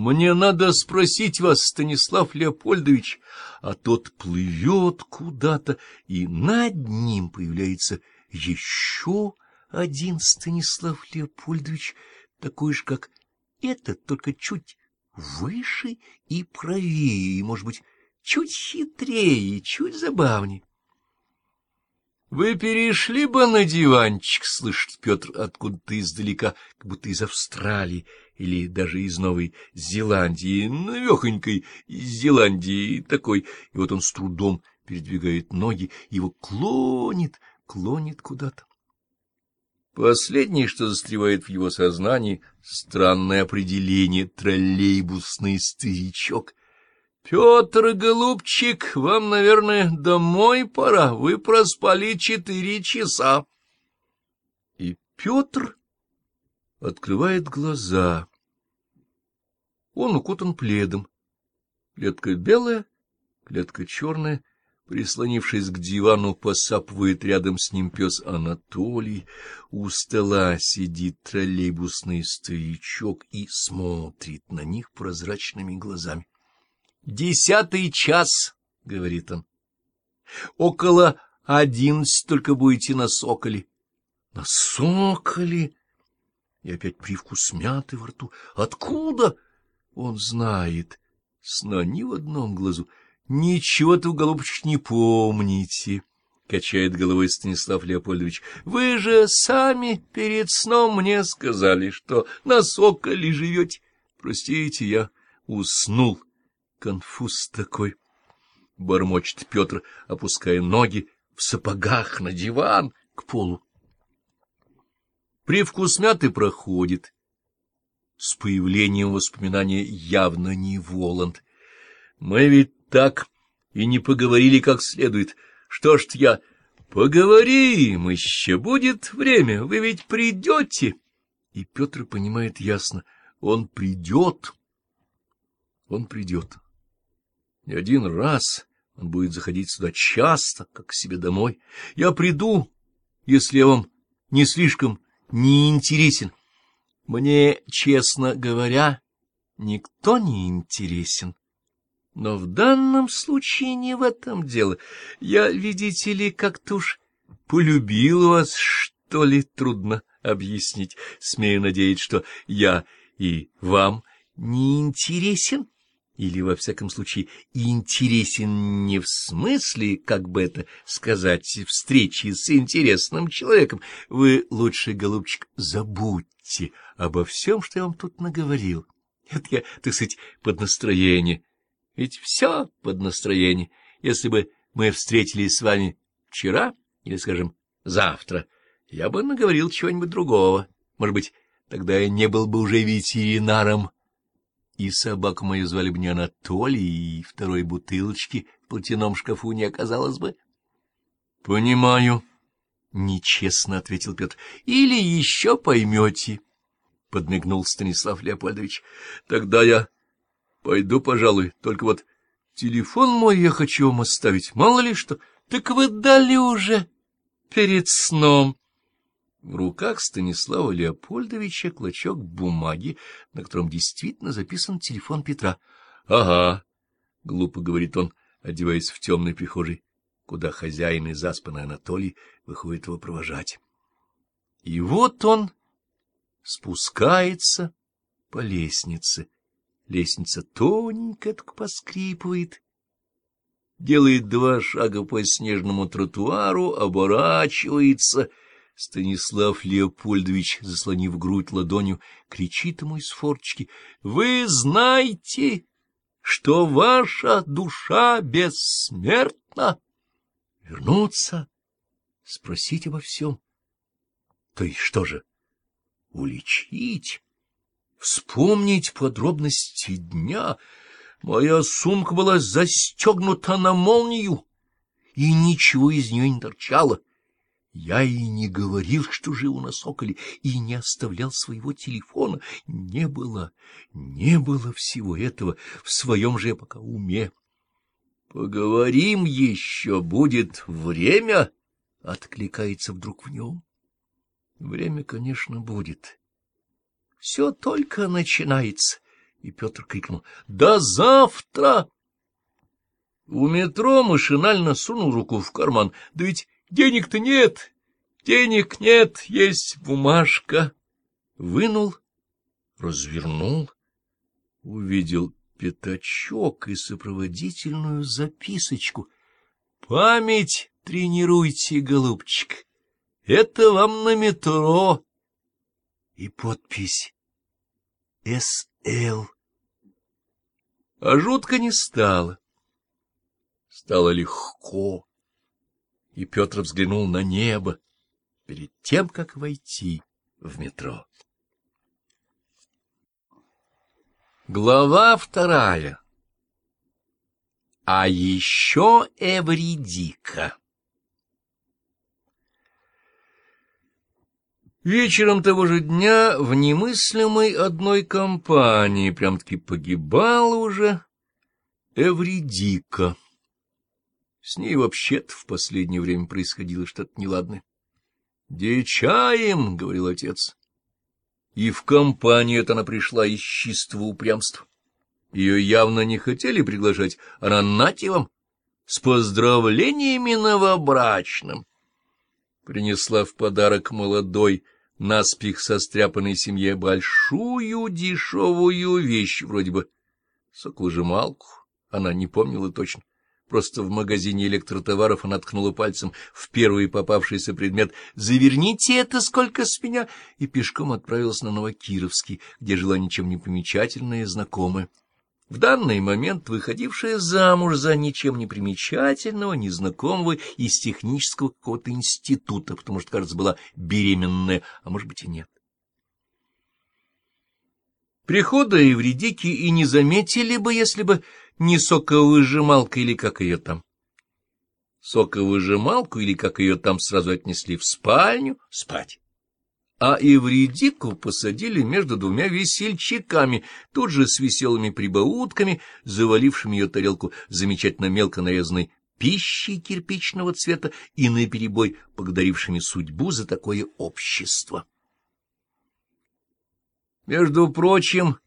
Мне надо спросить вас, Станислав Леопольдович, а тот плывет куда-то, и над ним появляется еще один Станислав Леопольдович, такой же, как этот, только чуть выше и правее, и, может быть, чуть хитрее, чуть забавнее. — Вы перешли бы на диванчик, — слышит Петр откуда-то издалека, как будто из Австралии или даже из Новой Зеландии, навехонькой Зеландии такой. И вот он с трудом передвигает ноги, его клонит, клонит куда-то. Последнее, что застревает в его сознании, — странное определение «троллейбусный старичок». — Петр, голубчик, вам, наверное, домой пора. Вы проспали четыре часа. И Петр открывает глаза. Он укутан пледом. Клетка белая, клетка черная. Прислонившись к дивану, посапывает рядом с ним пес Анатолий. У стола сидит троллейбусный старичок и смотрит на них прозрачными глазами. — Десятый час, — говорит он. — Около одиннадцать только будете на соколе. — На соколе? И опять привкус мяты во рту. Откуда? Он знает. Сна ни в одном глазу. Ничего-то, голубчик, не помните, — качает головой Станислав Леопольдович. — Вы же сами перед сном мне сказали, что на соколе живете. Простите, я уснул. Конфуз такой. Бормочет Петр, опуская ноги в сапогах на диван к полу. Привкус мяты проходит. С появлением воспоминания явно не Воланд. Мы ведь так и не поговорили как следует. Что ж я... Поговорим, еще будет время, вы ведь придете. И Петр понимает ясно, он придет. Он придет. Не один раз он будет заходить сюда часто, как к себе домой. Я приду, если я вам не слишком не интересен. Мне, честно говоря, никто не интересен. Но в данном случае не в этом дело. Я, видите ли, как-то уж полюбил вас, что ли, трудно объяснить. Смею надеяться, что я и вам не интересен. Или, во всяком случае, интересен не в смысле, как бы это сказать, встречи с интересным человеком. Вы лучше, голубчик, забудьте обо всем, что я вам тут наговорил. Это я, так сказать, под настроение ведь все под настроение. Если бы мы встретились с вами вчера или, скажем, завтра, я бы наговорил чего-нибудь другого. Может быть, тогда я не был бы уже ветеринаром. И собаку мою звали бы не Анатолий, и второй бутылочки в платяном шкафу не оказалось бы. — Понимаю, — нечестно ответил Петр. — Или еще поймете, — подмигнул Станислав Леопольдович. — Тогда я Пойду, пожалуй, только вот телефон мой я хочу вам оставить, мало ли что. Так вы дали уже перед сном. В руках Станислава Леопольдовича клочок бумаги, на котором действительно записан телефон Петра. — Ага, — глупо говорит он, одеваясь в темной прихожей, куда хозяин и заспанный Анатолий выходит его провожать. И вот он спускается по лестнице. Лестница тоненько так поскрипывает. Делает два шага по снежному тротуару, оборачивается. Станислав Леопольдович, заслонив грудь ладонью, кричит ему из форточки. — Вы знаете, что ваша душа бессмертна? Вернуться, спросить обо всем. То есть что же, уличить? вспомнить подробности дня. Моя сумка была застегнута на молнию, и ничего из нее не торчало. Я и не говорил, что живу на Соколе, и не оставлял своего телефона. Не было, не было всего этого в своем же пока уме. — Поговорим еще, будет время, — откликается вдруг в нем. Время, конечно, будет. Все только начинается. и Петр крикнул «До завтра!» У метро машинально сунул руку в карман. Да ведь денег-то нет, денег нет, есть бумажка. Вынул, развернул, увидел пятачок и сопроводительную записочку. Память тренируйте, голубчик, это вам на метро. И подпись «СЛ». А жутко не стало. Стало легко, и Петр взглянул на небо перед тем, как войти в метро. Глава вторая. А еще Эвридика. Вечером того же дня в немыслимой одной компании прям-таки погибала уже Эвридика. С ней вообще-то в последнее время происходило что-то неладное. — Дичаем, — говорил отец. И в компанию она пришла из чистого упрямства. Ее явно не хотели приглашать, а нате вам с поздравлениями новобрачным. Принесла в подарок молодой, наспех состряпанной семье большую дешевую вещь, вроде бы соковыжималку, она не помнила точно. Просто в магазине электротоваров она ткнула пальцем в первый попавшийся предмет «Заверните это сколько с меня!» и пешком отправилась на Новокировский, где жила ничем не примечательная знакомая. В данный момент выходившая замуж за ничем не примечательного, незнакомого из технического какого-то института, потому что, кажется, была беременная, а может быть и нет. Прихода Евредики и не заметили бы, если бы не соковыжималка или как ее там. Соковыжималку или как ее там сразу отнесли в спальню спать. А Евредику посадили между двумя весельчаками, тут же с веселыми прибаутками, завалившими ее тарелку замечательно мелко нарезанной пищей кирпичного цвета и наперебой благодарившими судьбу за такое общество. Между прочим,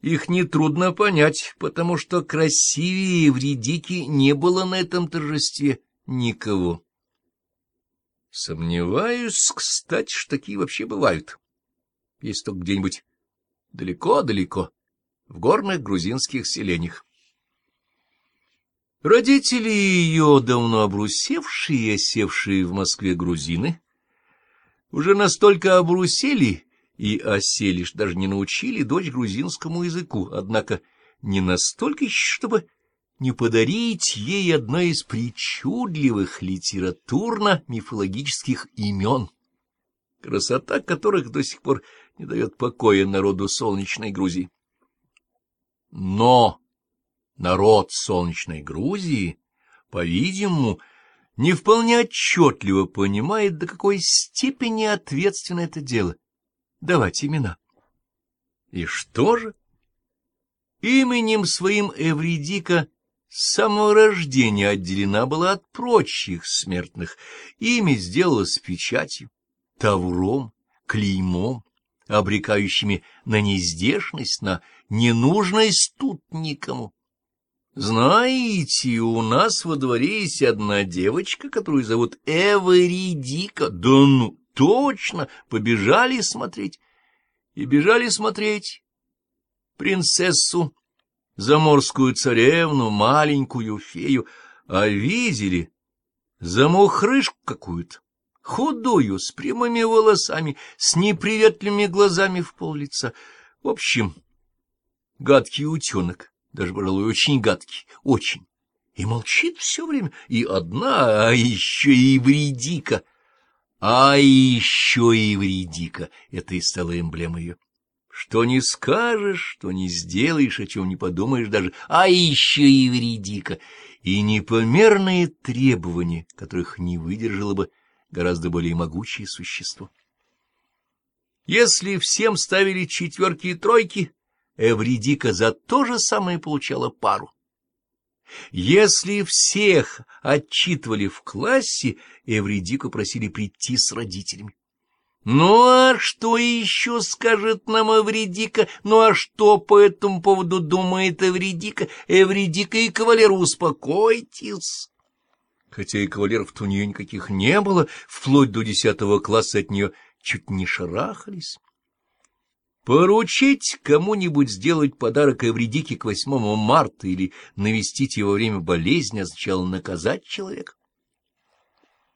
их нетрудно понять, потому что красивее Евредики не было на этом торжестве никого. Сомневаюсь, кстати, что такие вообще бывают. Есть только где-нибудь далеко-далеко, в горных грузинских селениях. Родители ее, давно обрусевшие и осевшие в Москве грузины, уже настолько обрусели, и осели, что даже не научили дочь грузинскому языку, однако не настолько еще, чтобы не подарить ей одно из причудливых литературно-мифологических имен, красота которых до сих пор не дает покоя народу солнечной Грузии. Но народ солнечной Грузии, по-видимому, не вполне отчетливо понимает, до какой степени ответственно это дело давать имена. И что же? Именем своим Эвридика с самого рождения отделена была от прочих смертных. Имя сделалось печатью, тавром, клеймом, обрекающими на неиздешность, на ненужность тут никому. Знаете, у нас во дворе есть одна девочка, которую зовут Эвридика. Да ну! Точно, побежали смотреть. И бежали смотреть принцессу, заморскую царевну, маленькую фею, а видели замухрышку какую-то, худую, с прямыми волосами, с неприветливыми глазами в пол лица. В общем, гадкий утенок, даже, пожалуй, очень гадкий, очень. И молчит все время, и одна, а еще и вредика — а еще и вредика, это и стало эмблемой ее. Что не скажешь, что не сделаешь, о чем не подумаешь даже, а еще и вредика, и непомерные требования, которых не выдержало бы гораздо более могучее существо. Если всем ставили четверки и тройки, Эвредика за то же самое получала пару. Если всех отчитывали в классе, Эвредику просили прийти с родителями. Ну, а что еще скажет нам Эвредика? Ну, а что по этому поводу думает Эвредика? Эвредика и кавалер, успокойтесь. Хотя и кавалеров-то у нее никаких не было, вплоть до десятого класса от нее чуть не шарахались. Поручить кому-нибудь сделать подарок Эвредике к 8 марта или навестить его время болезни означало наказать человека.